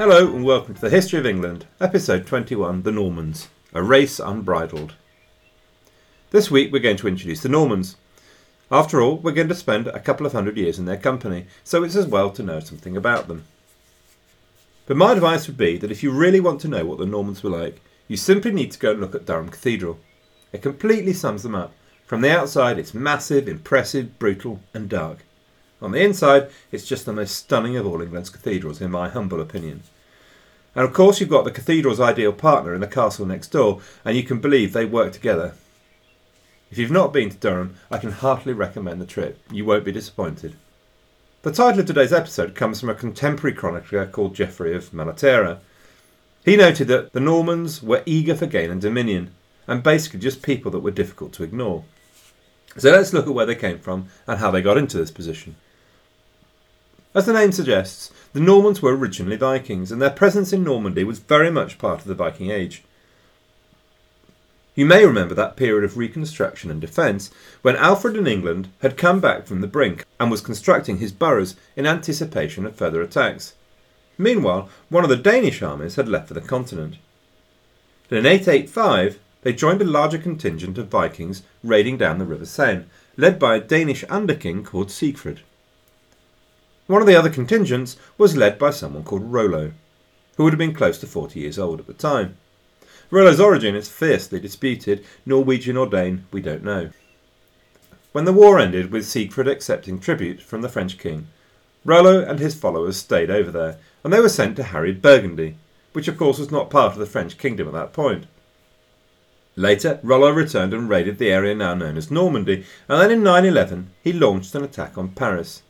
Hello and welcome to the History of England, episode 21 The Normans, a race unbridled. This week we're going to introduce the Normans. After all, we're going to spend a couple of hundred years in their company, so it's as well to know something about them. But my advice would be that if you really want to know what the Normans were like, you simply need to go and look at Durham Cathedral. It completely sums them up. From the outside, it's massive, impressive, brutal, and dark. On the inside, it's just the most stunning of all England's cathedrals, in my humble opinion. And of course, you've got the cathedral's ideal partner in the castle next door, and you can believe they work together. If you've not been to Durham, I can heartily recommend the trip. You won't be disappointed. The title of today's episode comes from a contemporary chronicler called Geoffrey of Malaterra. He noted that the Normans were eager for gain and dominion, and basically just people that were difficult to ignore. So let's look at where they came from and how they got into this position. As the name suggests, the Normans were originally Vikings, and their presence in Normandy was very much part of the Viking Age. You may remember that period of reconstruction and defence when Alfred in England had come back from the brink and was constructing his boroughs in anticipation of further attacks. Meanwhile, one of the Danish armies had left for the continent. in 885, they joined a larger contingent of Vikings raiding down the River Seine, led by a Danish underking called Siegfried. One of the other contingents was led by someone called Rollo, who would have been close to 40 years old at the time. Rollo's origin is fiercely disputed, Norwegian or Dane, we don't know. When the war ended with Siegfried accepting tribute from the French king, Rollo and his followers stayed over there, and they were sent to harry Burgundy, which of course was not part of the French kingdom at that point. Later, Rollo returned and raided the area now known as Normandy, and then in 911 he launched an attack on Paris.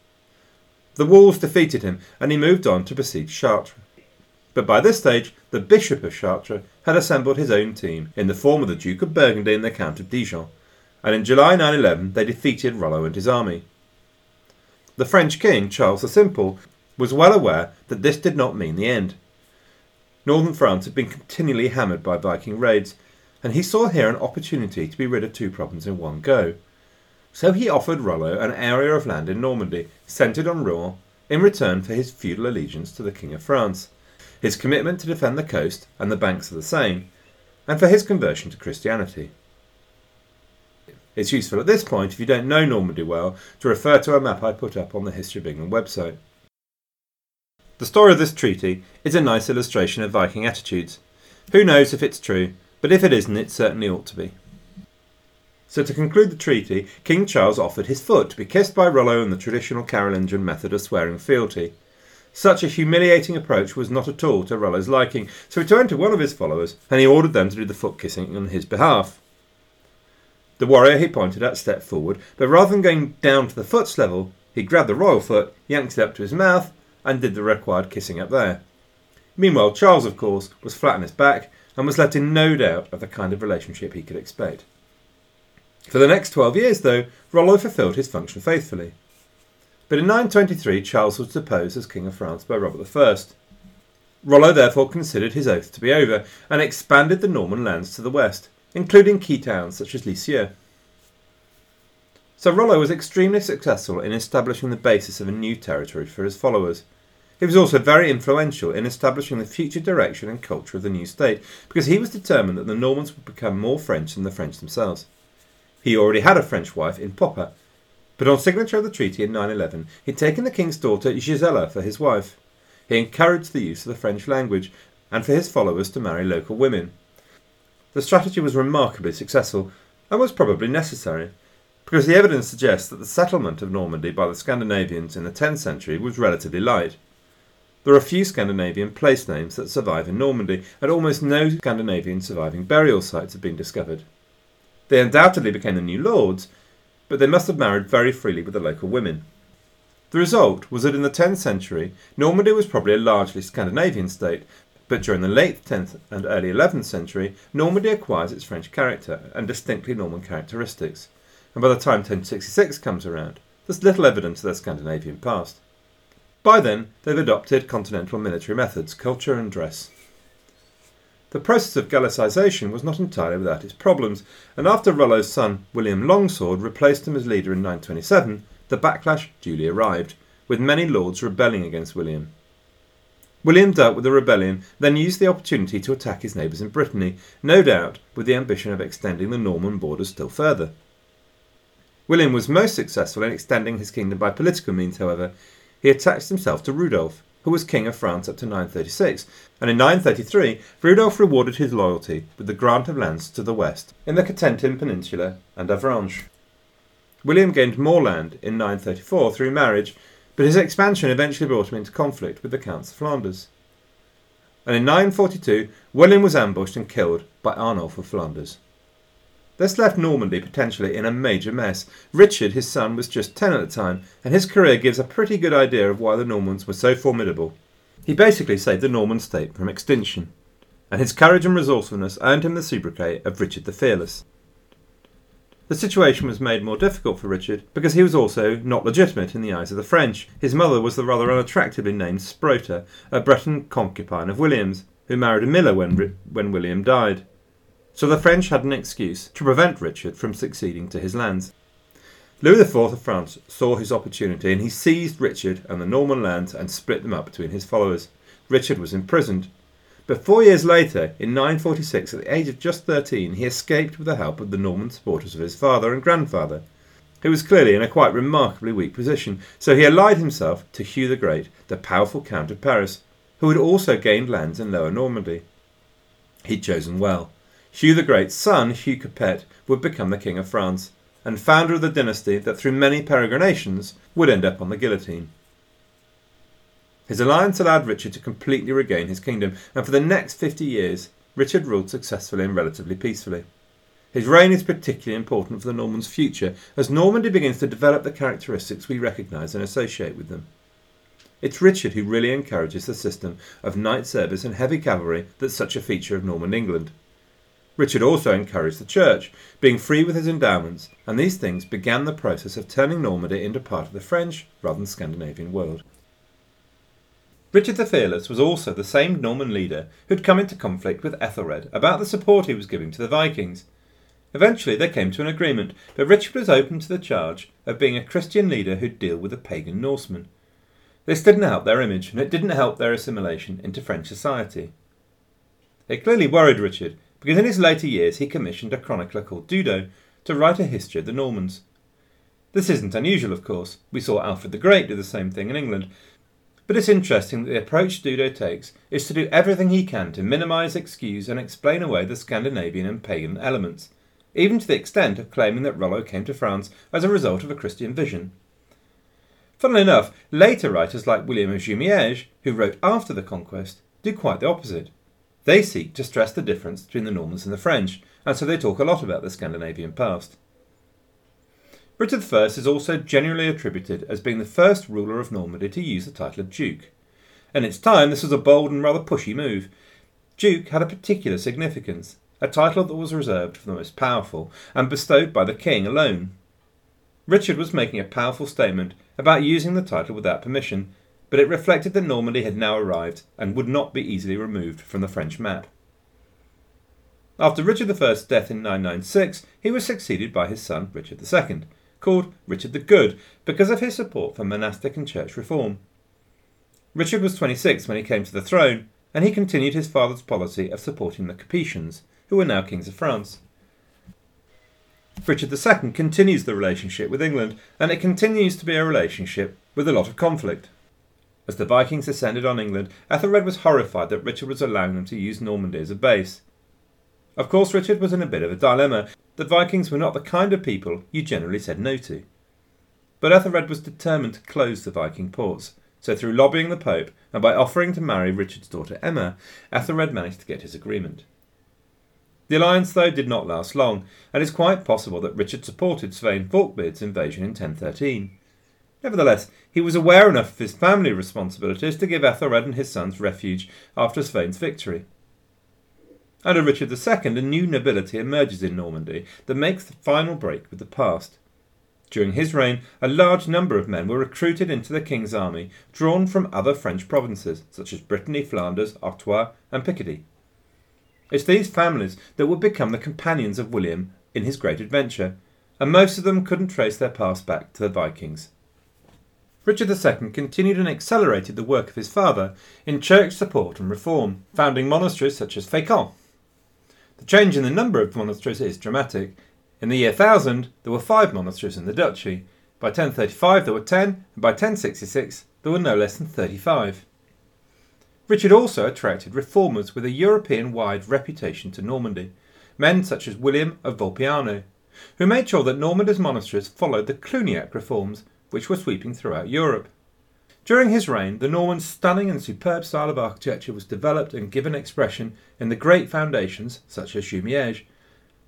The Wolves defeated him, and he moved on to besiege Chartres. But by this stage, the Bishop of Chartres had assembled his own team in the form of the Duke of Burgundy and the Count of Dijon, and in July 911 they defeated Rollo and his army. The French king, Charles the Simple, was well aware that this did not mean the end. Northern France had been continually hammered by Viking raids, and he saw here an opportunity to be rid of two problems in one go. So he offered Rollo an area of land in Normandy, centred on Rouen, in return for his feudal allegiance to the King of France, his commitment to defend the coast and the banks of the Seine, and for his conversion to Christianity. It's useful at this point, if you don't know Normandy well, to refer to a map I put up on the History of England website. The story of this treaty is a nice illustration of Viking attitudes. Who knows if it's true, but if it isn't, it certainly ought to be. So, to conclude the treaty, King Charles offered his foot to be kissed by Rollo in the traditional Carolingian method of swearing fealty. Such a humiliating approach was not at all to Rollo's liking, so he turned to one of his followers and he ordered them to do the foot kissing on his behalf. The warrior he pointed at stepped forward, but rather than going down to the foot's level, he grabbed the royal foot, yanked it up to his mouth, and did the required kissing up there. Meanwhile, Charles, of course, was flat on his back and was left in no doubt of the kind of relationship he could expect. For the next 12 years, though, Rollo fulfilled his function faithfully. But in 923, Charles was deposed as King of France by Robert I. Rollo therefore considered his oath to be over and expanded the Norman lands to the west, including key towns such as Lisieux. So Rollo was extremely successful in establishing the basis of a new territory for his followers. He was also very influential in establishing the future direction and culture of the new state because he was determined that the Normans would become more French than the French themselves. He already had a French wife in Poppa, but on signature of the treaty in 911, he'd taken the king's daughter Gisela for his wife. He encouraged the use of the French language and for his followers to marry local women. The strategy was remarkably successful and was probably necessary, because the evidence suggests that the settlement of Normandy by the Scandinavians in the 10th century was relatively light. There are few Scandinavian place names that survive in Normandy, and almost no Scandinavian surviving burial sites have been discovered. They undoubtedly became the new lords, but they must have married very freely with the local women. The result was that in the 10th century, Normandy was probably a largely Scandinavian state, but during the late 10th and early 11th century, Normandy acquires its French character and distinctly Norman characteristics, and by the time 1066 comes around, there's little evidence of their Scandinavian past. By then, they've adopted continental military methods, culture, and dress. The process of Gallicisation was not entirely without its problems, and after Rollo's son William Longsword replaced him as leader in 927, the backlash duly arrived, with many lords rebelling against William. William dealt with the rebellion, then used the opportunity to attack his neighbours in Brittany, no doubt with the ambition of extending the Norman borders still further. William was most successful in extending his kingdom by political means, however. He attached himself to Rudolf, who was king of France up to 936, and in 933 Rudolf rewarded his loyalty with the grant of lands to the west, in the Cotentin Peninsula and Avranches. William gained more land in 934 through marriage but his expansion eventually brought him into conflict with the Counts of Flanders. And in 942, William was ambushed and killed by Arnulf of Flanders. This left Normandy potentially in a major mess. Richard, his son, was just 10 at the time, and his career gives a pretty good idea of why the Normans were so formidable. He basically saved the Norman state from extinction, and his courage and resourcefulness earned him the sobriquet of Richard the Fearless. The situation was made more difficult for Richard because he was also not legitimate in the eyes of the French. His mother was the rather unattractively named Sprota, a Breton concubine of William's, who married a miller when, when William died. So the French had an excuse to prevent Richard from succeeding to his lands. Louis IV of France saw his opportunity and he seized Richard and the Norman lands and split them up between his followers. Richard was imprisoned, but four years later, in 946, at the age of just 13, he escaped with the help of the Norman supporters of his father and grandfather, who was clearly in a quite remarkably weak position. So he allied himself to Hugh the Great, the powerful Count of Paris, who had also gained lands in Lower Normandy. He'd chosen well. Hugh the Great's son, Hugh Capet, would become the King of France, and founder of the dynasty that through many peregrinations would end up on the guillotine. His alliance allowed Richard to completely regain his kingdom, and for the next fifty years, Richard ruled successfully and relatively peacefully. His reign is particularly important for the Normans' future as Normandy begins to develop the characteristics we recognise and associate with them. It's Richard who really encourages the system of knight service and heavy cavalry that's such a feature of Norman England. Richard also encouraged the church, being free with his endowments, and these things began the process of turning Normandy into part of the French rather than Scandinavian world. Richard the Fearless was also the same Norman leader who'd come into conflict with Ethelred about the support he was giving to the Vikings. Eventually they came to an agreement, but Richard was open to the charge of being a Christian leader who'd deal with the pagan Norsemen. This didn't help their image, and it didn't help their assimilation into French society. It clearly worried Richard, because in his later years he commissioned a chronicler called Dudo to write a history of the Normans. This isn't unusual, of course. We saw Alfred the Great do the same thing in England, but it's interesting that the approach Dudo takes is to do everything he can to minimise, excuse, and explain away the Scandinavian and pagan elements, even to the extent of claiming that Rollo came to France as a result of a Christian vision. Funnily enough, later writers like William of Jumièges, who wrote after the conquest, do quite the opposite. They seek to stress the difference between the Normans and the French, and so they talk a lot about the Scandinavian past. Richard I is also generally attributed as being the first ruler of Normandy to use the title of Duke. In its time, this was a bold and rather pushy move. Duke had a particular significance, a title that was reserved for the most powerful and bestowed by the king alone. Richard was making a powerful statement about using the title without permission, but it reflected that Normandy had now arrived and would not be easily removed from the French map. After Richard I's death in 996, he was succeeded by his son Richard II, called Richard the Good because of his support for monastic and church reform. Richard was 26 when he came to the throne, and he continued his father's policy of supporting the Capetians, who were now kings of France. Richard II continues the relationship with England, and it continues to be a relationship with a lot of conflict. As the Vikings descended on England, Ethelred was horrified that Richard was allowing them to use Normandy as a base. Of course, Richard was in a bit of a dilemma. The Vikings were not the kind of people you generally said no to. But Ethelred was determined to close the Viking ports, so through lobbying the Pope and by offering to marry Richard's daughter Emma, Ethelred managed to get his agreement. The alliance, though, did not last long, and it's quite possible that Richard supported Svein Forkbeard's invasion in 1013. Nevertheless, he was aware enough of his family responsibilities to give Ethelred and his sons refuge after Svein's victory. Under Richard II, a new nobility emerges in Normandy that makes the final break with the past. During his reign, a large number of men were recruited into the king's army, drawn from other French provinces, such as Brittany, Flanders, Artois, and Picardy. It's these families that would become the companions of William in his great adventure, and most of them couldn't trace their past back to the Vikings. Richard II continued and accelerated the work of his father in church support and reform, founding monasteries such as Fécamp. The change in the number of monasteries is dramatic. In the year 1000, there were five monasteries in the duchy. By 1035, there were ten, and by 1066, there were no less than 35. Richard also attracted reformers with a European wide reputation to Normandy, men such as William of Volpiano, who made sure that Normandy's monasteries followed the Cluniac reforms which were sweeping throughout Europe. During his reign, the Normans' stunning and superb style of architecture was developed and given expression in the great foundations, such as Jumièges,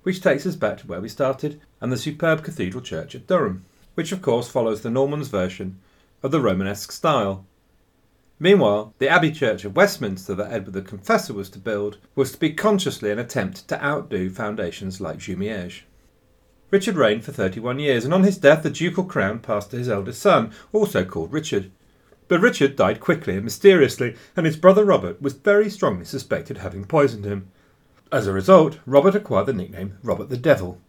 which takes us back to where we started, and the superb cathedral church at Durham, which of course follows the Normans' version of the Romanesque style. Meanwhile, the Abbey Church of Westminster that Edward the Confessor was to build was to be consciously an attempt to outdo foundations like Jumièges. Richard reigned for 31 years, and on his death the ducal crown passed to his eldest son, also called Richard. But Richard died quickly and mysteriously, and his brother Robert was very strongly suspected of having poisoned him. As a result, Robert acquired the nickname Robert the Devil,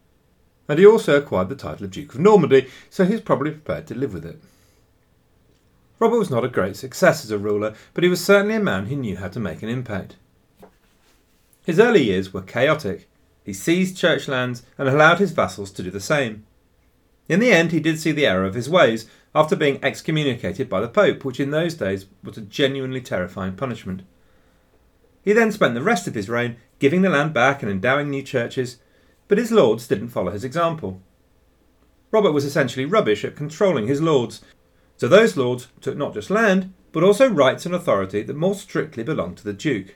and he also acquired the title of Duke of Normandy, so he was probably prepared to live with it. Robert was not a great success as a ruler, but he was certainly a man who knew how to make an impact. His early years were chaotic, he seized church lands and allowed his vassals to do the same. In the end, he did see the error of his ways after being excommunicated by the Pope, which in those days was a genuinely terrifying punishment. He then spent the rest of his reign giving the land back and endowing new churches, but his lords didn't follow his example. Robert was essentially rubbish at controlling his lords, so those lords took not just land, but also rights and authority that more strictly belonged to the Duke.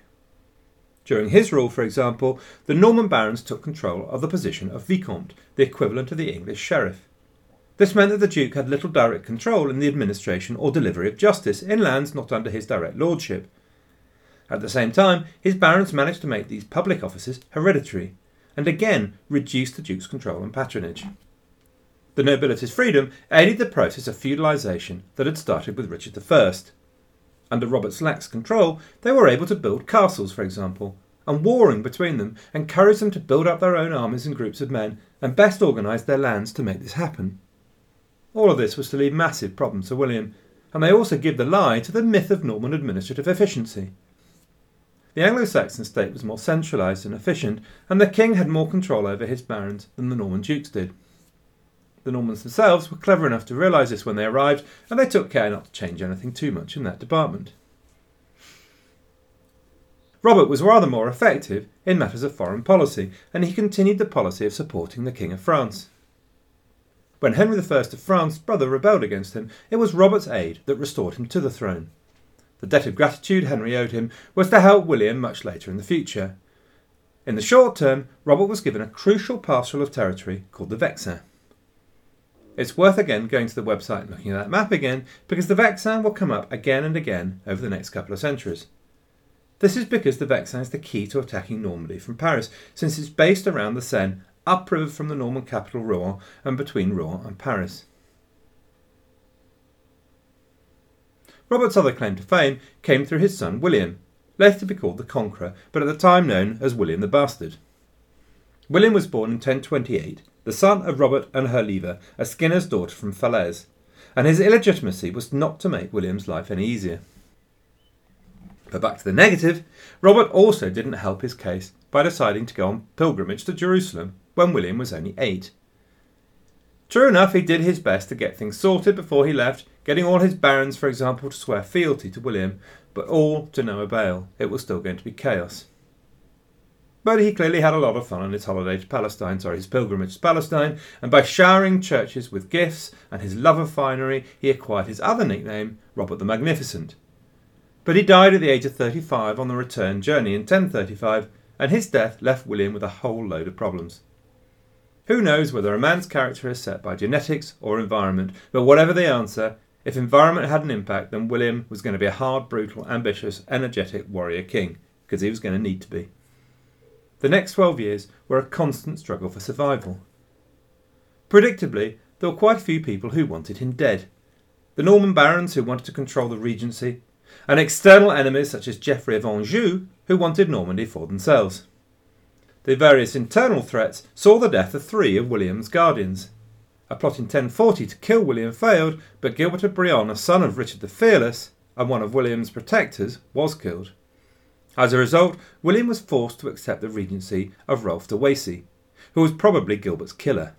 During his rule, for example, the Norman barons took control of the position of Vicomte, the equivalent of the English sheriff. This meant that the Duke had little direct control in the administration or delivery of justice in lands not under his direct lordship. At the same time, his barons managed to make these public offices hereditary, and again reduced the Duke's control and patronage. The nobility's freedom aided the process of feudalisation that had started with Richard I. Under Robert's lax control, they were able to build castles, for example, and warring between them encouraged them to build up their own armies and groups of men and best organise their lands to make this happen. All of this was to leave massive problems to William, and they also give the lie to the myth of Norman administrative efficiency. The Anglo Saxon state was more centralised and efficient, and the king had more control over his barons than the Norman dukes did. The Normans themselves were clever enough to realise this when they arrived, and they took care not to change anything too much in that department. Robert was rather more effective in matters of foreign policy, and he continued the policy of supporting the King of France. When Henry I of France's brother rebelled against him, it was Robert's aid that restored him to the throne. The debt of gratitude Henry owed him was to help William much later in the future. In the short term, Robert was given a crucial parcel of territory called the Vexin. It's worth again going to the website and looking at that map again because the Vexin will come up again and again over the next couple of centuries. This is because the Vexin is the key to attacking Normandy from Paris, since it's based around the Seine, upriver from the Norman capital Rouen and between Rouen and Paris. Robert's other claim to fame came through his son William, later to be called the Conqueror, but at the time known as William the Bastard. William was born in 1028 the son of Robert and Herleva, a skinner's daughter from Falaise, and his illegitimacy was not to make William's life any easier. But back to the negative, Robert also didn't help his case by deciding to go on pilgrimage to Jerusalem when William was only eight. True enough, he did his best to get things sorted before he left, getting all his barons, for example, to swear fealty to William, but all to no avail. It was still going to be chaos. But he clearly had a lot of fun on his holiday to Palestine, sorry, his pilgrimage to Palestine, and by showering churches with gifts and his love of finery, he acquired his other nickname, Robert the Magnificent. But he died at the age of 35 on the return journey in 1035, and his death left William with a whole load of problems. Who knows whether a man's character is set by genetics or environment, but whatever the answer, if environment had an impact, then William was going to be a hard, brutal, ambitious, energetic warrior king, because he was going to need to be. The next 12 years were a constant struggle for survival. Predictably, there were quite a few people who wanted him dead. The Norman barons who wanted to control the regency, and external enemies such as Geoffrey of Anjou who wanted Normandy for themselves. The various internal threats saw the death of three of William's guardians A plot in 1040 to kill William failed, but Gilbert of Brionne, a son of Richard the Fearless and one of William's protectors, was killed. As a result, William was forced to accept the regency of Rolf de Wacy, who was probably Gilbert's killer.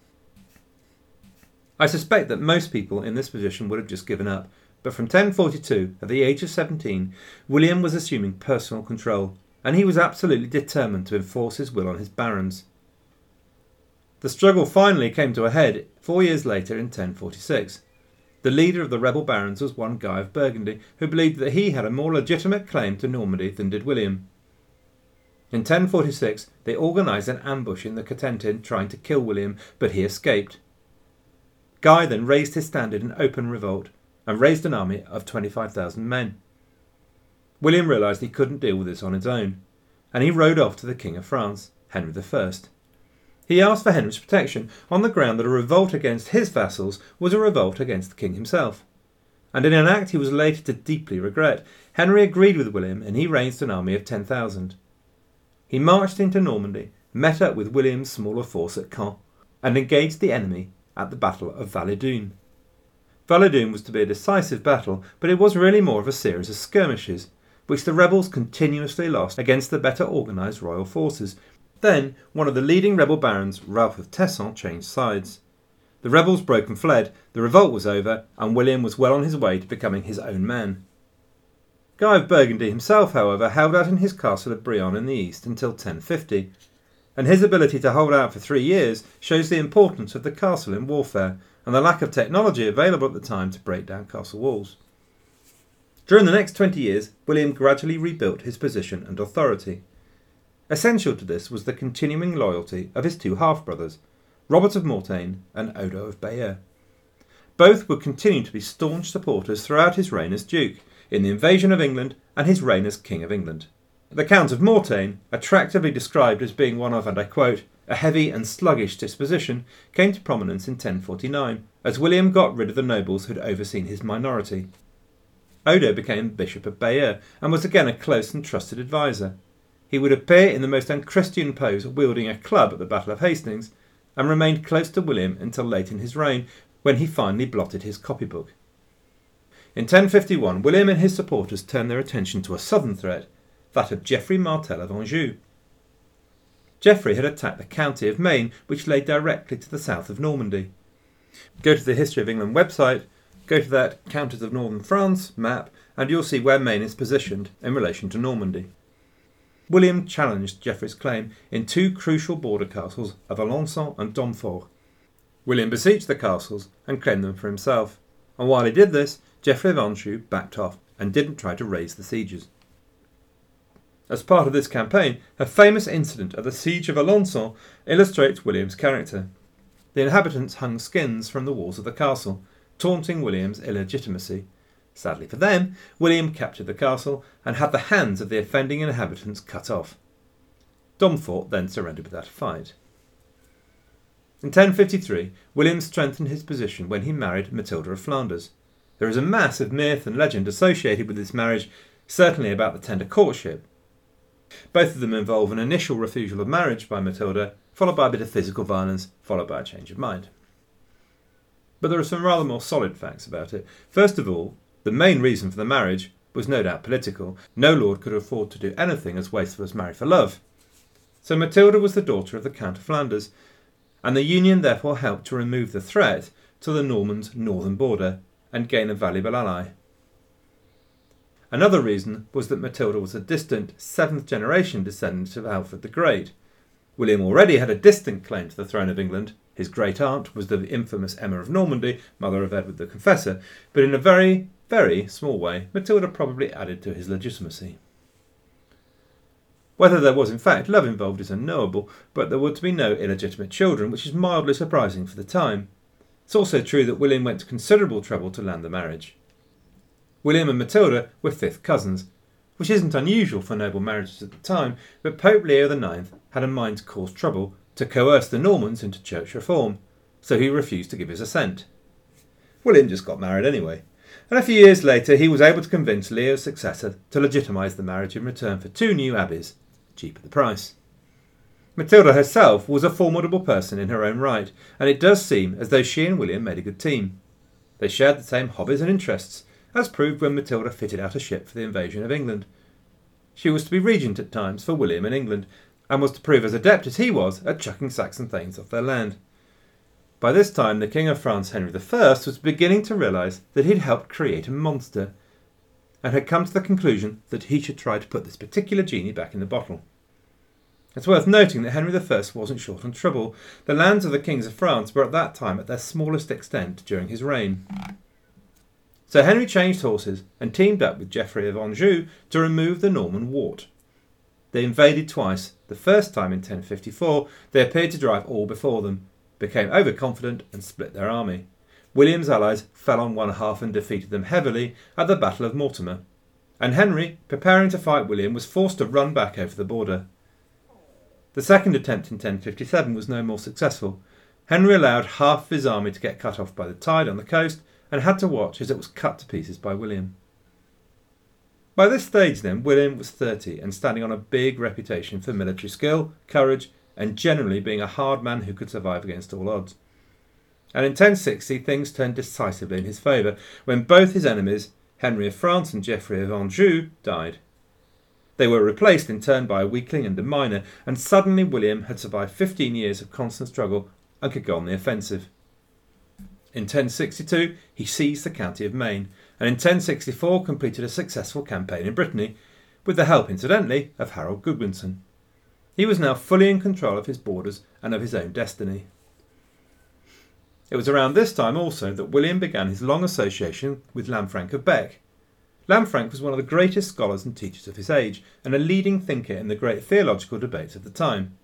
I suspect that most people in this position would have just given up, but from 1042, at the age of 17, William was assuming personal control, and he was absolutely determined to enforce his will on his barons. The struggle finally came to a head four years later in 1046. The leader of the rebel barons was one Guy of Burgundy, who believed that he had a more legitimate claim to Normandy than did William. In 1046, they organised an ambush in the Cotentin trying to kill William, but he escaped. Guy then raised his standard in open revolt and raised an army of 25,000 men. William realised he couldn't deal with this on his own, and he rode off to the King of France, Henry I. He asked for Henry's protection on the ground that a revolt against his vassals was a revolt against the king himself. And in an act he was later to deeply regret, Henry agreed with William and he raised an army of 10,000. He marched into Normandy, met up with William's smaller force at Caen, and engaged the enemy at the Battle of Valledune. Valledune was to be a decisive battle, but it was really more of a series of skirmishes, which the rebels continuously lost against the better organised royal forces, then, one of the leading rebel barons, Ralph of Tesson, changed sides. The rebels broke and fled, the revolt was over, and William was well on his way to becoming his own man. Guy of Burgundy himself, however, held out in his castle of Brionne in the east until 1050, and his ability to hold out for three years shows the importance of the castle in warfare and the lack of technology available at the time to break down castle walls. During the next 20 years, William gradually rebuilt his position and authority. Essential to this was the continuing loyalty of his two half brothers, Robert of Mortain and Odo of Bayeux. Both would continue to be staunch supporters throughout his reign as Duke, in the invasion of England and his reign as King of England. The Count of Mortain, attractively described as being one of, and I quote, a heavy and sluggish disposition, came to prominence in 1049, as William got rid of the nobles who had overseen his minority. Odo became Bishop of Bayeux and was again a close and trusted adviser. He would appear in the most unchristian pose wielding a club at the Battle of Hastings, and remained close to William until late in his reign, when he finally blotted his copybook. In 1051, William and his supporters turned their attention to a southern threat, that of Geoffrey Martel of Anjou. Geoffrey had attacked the county of Maine, which lay directly to the south of Normandy. Go to the History of England website, go to that Counties of Northern France map, and you'll see where Maine is positioned in relation to Normandy. William challenged Geoffrey's claim in two crucial border castles of Alençon and Domfront. William besieged the castles and claimed them for himself, and while he did this, Geoffrey of Anjou backed off and didn't try to raise the sieges. As part of this campaign, a famous incident at the Siege of Alençon illustrates William's character. The inhabitants hung skins from the walls of the castle, taunting William's illegitimacy Sadly for them, William captured the castle and had the hands of the offending inhabitants cut off. Domfront then surrendered without a fight. In 1053, William strengthened his position when he married Matilda of Flanders. There is a mass of myth and legend associated with this marriage, certainly about the tender courtship. Both of them involve an initial refusal of marriage by Matilda, followed by a bit of physical violence, followed by a change of mind. But there are some rather more solid facts about it. First of all, the main reason for the marriage was no doubt political. No lord could afford to do anything as wasteful as marry for love. So Matilda was the daughter of the Count of Flanders, and the union therefore helped to remove the threat to the Normans' northern border and gain a valuable ally. Another reason was that Matilda was a distant seventh generation descendant of Alfred the Great. William already had a distant claim to the throne of England. His great aunt was the infamous Emma of Normandy, mother of Edward the Confessor, but in a very very small way, Matilda probably added to his legitimacy. Whether there was in fact love involved is unknowable, but there were to be no illegitimate children, which is mildly surprising for the time. It's also true that William went to considerable trouble to land the marriage. William and Matilda were fifth cousins, which isn't unusual for noble marriages at the time, but Pope Leo IX had a mind to cause trouble, to coerce the Normans into church reform, so he refused to give his assent. William just got married anyway and a few years later he was able to convince Leo's successor to legitimise the marriage in return for two new abbeys, cheap at the price. Matilda herself was a formidable person in her own right, and it does seem as though she and William made a good team. They shared the same hobbies and interests, as proved when Matilda fitted out a ship for the invasion of England. She was to be regent at times for William in England, and was to prove as adept as he was at chucking Saxon thanes off their land. By this time, the King of France, Henry I, was beginning to realise that he'd helped create a monster, and had come to the conclusion that he should try to put this particular genie back in the bottle. It's worth noting that Henry I wasn't short on trouble. The lands of the kings of France were at that time at their smallest extent during his reign. So Henry changed horses and teamed up with Geoffrey of Anjou to remove the Norman wart. They invaded twice. The first time in 1054, they appeared to drive all before them, became overconfident, and split their army. William's allies fell on one half and defeated them heavily at the Battle of Mortemer, and Henry, preparing to fight William, was forced to run back over the border. The second attempt in 1057 was no more successful. Henry allowed half of his army to get cut off by the tide on the coast and had to watch as it was cut to pieces by William. By this stage, then, William was 30 and standing on a big reputation for military skill, courage, and generally being a hard man who could survive against all odds. And in 1060, things turned decisively in his favour when both his enemies, Henry of France and Geoffrey of Anjou, died. They were replaced in turn by a weakling and a minor, and suddenly William had survived 15 years of constant struggle and could go on the offensive. In 1062, he seized the county of Maine, and in 1064 completed a successful campaign in Brittany, with the help, incidentally, of Harold Godwinson. He was now fully in control of his borders and of his own destiny. It was around this time also that William began his long association with Lanfranc of Bec. Lanfranc was one of the greatest scholars and teachers of his age, and a leading thinker in the great theological debates of the time.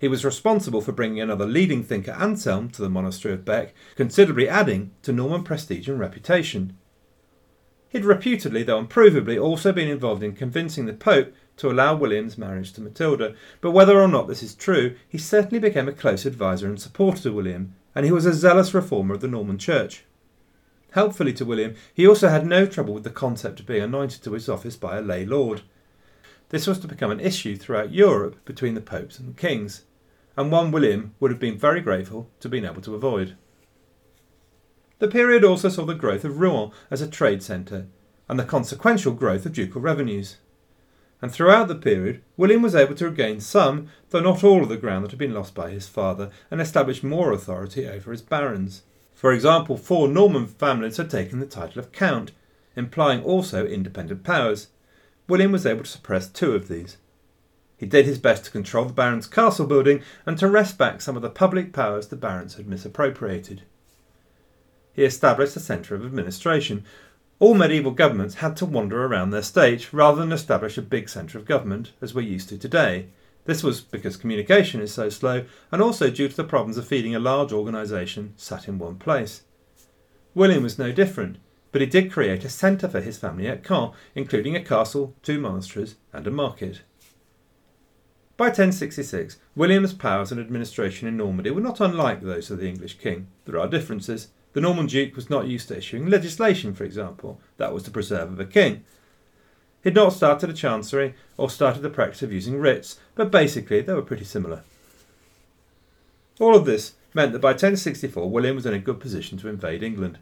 He was responsible for bringing another leading thinker, Anselm, to the monastery of Bec, considerably adding to Norman prestige and reputation. He'd reputedly, though unprovably, also been involved in convincing the Pope to allow William's marriage to Matilda, but whether or not this is true, he certainly became a close adviser and supporter to William, and he was a zealous reformer of the Norman Church. Helpfully to William, he also had no trouble with the concept of being anointed to his office by a lay lord. This was to become an issue throughout Europe between the popes and the kings, and one William would have been very grateful to be able to avoid. The period also saw the growth of Rouen as a trade centre, and the consequential growth of ducal revenues and throughout the period, William was able to regain some, though not all, of the ground that had been lost by his father, and establish more authority over his barons. For example, four Norman families had taken the title of Count, implying also independent powers. William was able to suppress two of these. He did his best to control the barons' castle building and to wrest back some of the public powers the barons had misappropriated. He established a centre of administration, all medieval governments had to wander around their state rather than establish a big centre of government as we're used to today. This was because communication is so slow and also due to the problems of feeding a large organisation sat in one place. William was no different, but he did create a centre for his family at Caen, including a castle, two monasteries, and a market. By 1066, William's powers and administration in Normandy were not unlike those of the English king. There are differences. The Norman Duke was not used to issuing legislation, for example. That was the preserve of a king. He had not started a chancery or started the practice of using writs, but basically they were pretty similar. All of this meant that by 1064 William was in a good position to invade England.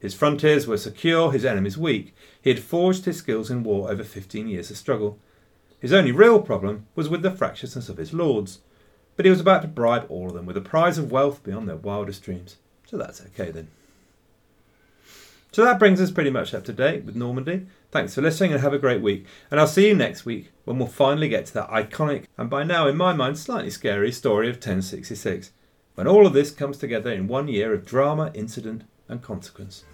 His frontiers were secure, his enemies weak. He had forged his skills in war over 15 years of struggle. His only real problem was with the fractiousness of his lords, but he was about to bribe all of them with a prize of wealth beyond their wildest dreams. So that's okay then. So that brings us pretty much up to date with Normandy. Thanks for listening and have a great week. And I'll see you next week when we'll finally get to that iconic and by now, in my mind, slightly scary story of 1066, when all of this comes together in one year of drama, incident, and consequence.